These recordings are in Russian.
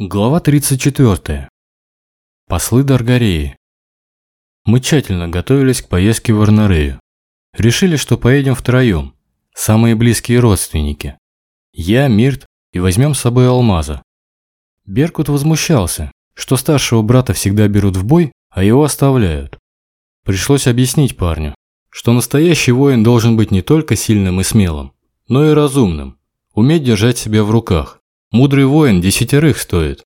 Глава 34. Послы Даргареи. Мы тщательно готовились к поездке в Арнарею. Решили, что поедем втроем, самые близкие родственники. Я, Мирт и возьмем с собой Алмаза. Беркут возмущался, что старшего брата всегда берут в бой, а его оставляют. Пришлось объяснить парню, что настоящий воин должен быть не только сильным и смелым, но и разумным, уметь держать себя в руках. Мудрый воин десятерых стоит.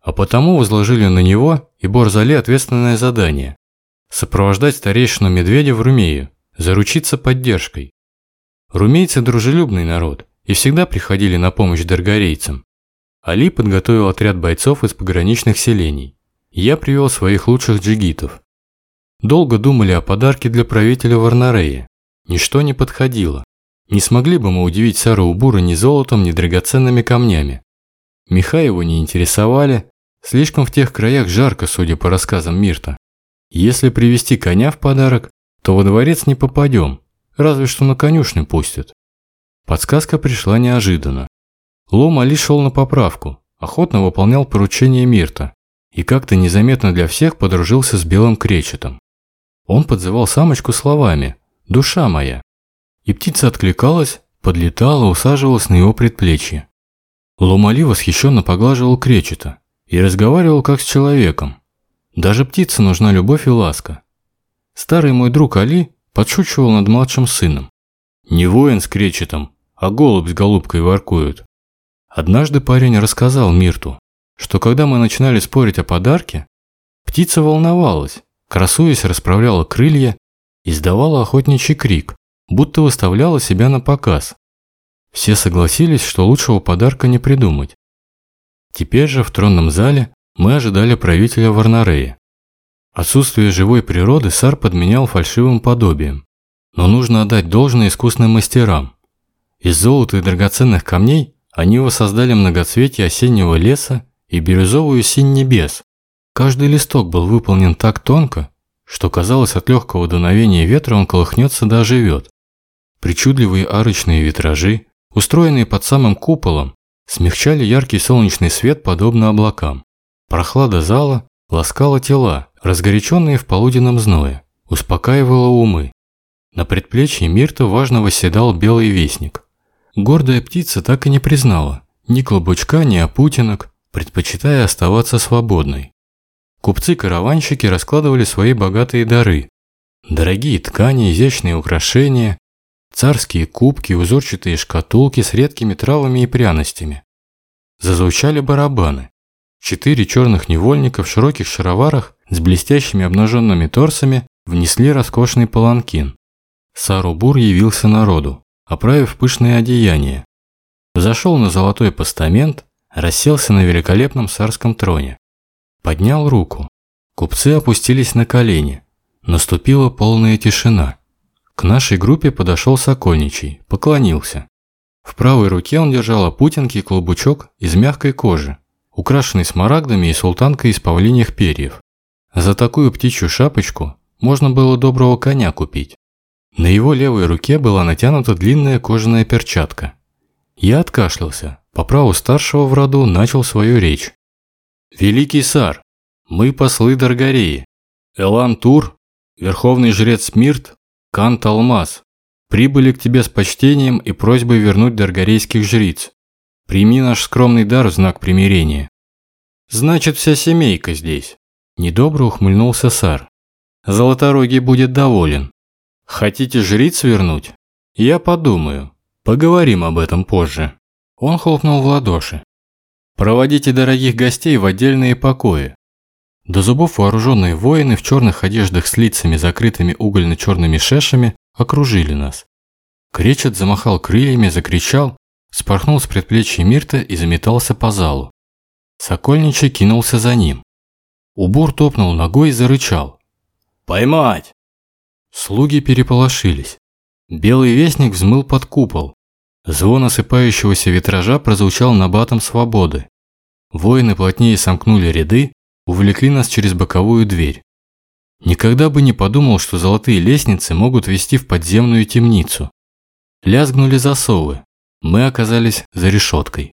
А потому возложили на него и Борзале ответственное задание – сопровождать старейшину Медведя в Румею, заручиться поддержкой. Румейцы – дружелюбный народ и всегда приходили на помощь даргарейцам. Али подготовил отряд бойцов из пограничных селений. Я привел своих лучших джигитов. Долго думали о подарке для правителя Варнарея. Ничто не подходило. Не смогли бы мы удивить Сару Убура ни золотом, ни драгоценными камнями. Меха его не интересовали, слишком в тех краях жарко, судя по рассказам Мирта. Если привести коня в подарок, то во дворец не попадем, разве что на конюшню пустят. Подсказка пришла неожиданно. Лом Али шел на поправку, охотно выполнял поручение Мирта и как-то незаметно для всех подружился с белым кречетом. Он подзывал самочку словами «Душа моя». И птица откликалась, подлетала, усаживалась на его предплечье. Ломали восхищенно поглаживал кречета и разговаривал как с человеком. Даже птице нужна любовь и ласка. Старый мой друг Али подшучивал над младшим сыном. Не воин с кречетом, а голубь с голубкой воркуют. Однажды парень рассказал Мирту, что когда мы начинали спорить о подарке, птица волновалась, красуясь расправляла крылья, и издавала охотничий крик, будто выставляла себя на показ. Все согласились, что лучшего подарка не придумать. Теперь же в тронном зале мы ожидали правителя Варнарея. Отсутствие живой природы Сар подменял фальшивым подобием. Но нужно отдать должное искусным мастерам. Из золота и драгоценных камней они воссоздали многоцветие осеннего леса и бирюзовую синь небес. Каждый листок был выполнен так тонко, что казалось от легкого дуновения ветра он колыхнется да оживет. Причудливые арочные витражи, устроенные под самым куполом, смягчали яркий солнечный свет подобно облакам. Прохлада зала ласкала тела, разгоряченные в полуденном зное, успокаивала умы. На предплечье Мирта важно восседал белый вестник. Гордая птица так и не признала ни клобучка, ни опутинок, предпочитая оставаться свободной. Купцы-караванщики раскладывали свои богатые дары. Дорогие ткани, изящные украшения, царские кубки, узорчатые шкатулки с редкими травами и пряностями. Зазвучали барабаны. Четыре черных невольника в широких шароварах с блестящими обнаженными торсами внесли роскошный паланкин. Сарубур явился народу, оправив пышное одеяние. Зашел на золотой постамент, расселся на великолепном царском троне. Поднял руку. Купцы опустились на колени. Наступила полная тишина. К нашей группе подошел Сокольничий, поклонился. В правой руке он держал опутинки клубучок из мягкой кожи, украшенный смарагдами и султанкой из павлиньих перьев. За такую птичью шапочку можно было доброго коня купить. На его левой руке была натянута длинная кожаная перчатка. Я откашлялся, по праву старшего в роду начал свою речь. «Великий сар, мы послы Даргареи. Элан Тур, верховный жрец Мирт Кант Алмаз, прибыли к тебе с почтением и просьбой вернуть даргарейских жриц. Прими наш скромный дар в знак примирения. Значит, вся семейка здесь. Недобро ухмыльнулся Сар. Золоторогий будет доволен. Хотите жриц вернуть? Я подумаю. Поговорим об этом позже. Он хлопнул в ладоши. Проводите дорогих гостей в отдельные покои. До зубов вооруженные воины в черных одеждах с лицами, закрытыми угольно-черными шешами, окружили нас. Кречет замахал крыльями, закричал, спорхнул с предплечья Мирта и заметался по залу. Сокольничий кинулся за ним. Убор топнул ногой и зарычал. «Поймать!» Слуги переполошились. Белый вестник взмыл под купол. Звон осыпающегося витража прозвучал набатом свободы. Воины плотнее сомкнули ряды, увлекли нас через боковую дверь. Никогда бы не подумал, что золотые лестницы могут вести в подземную темницу. Лязгнули засовы. Мы оказались за решеткой.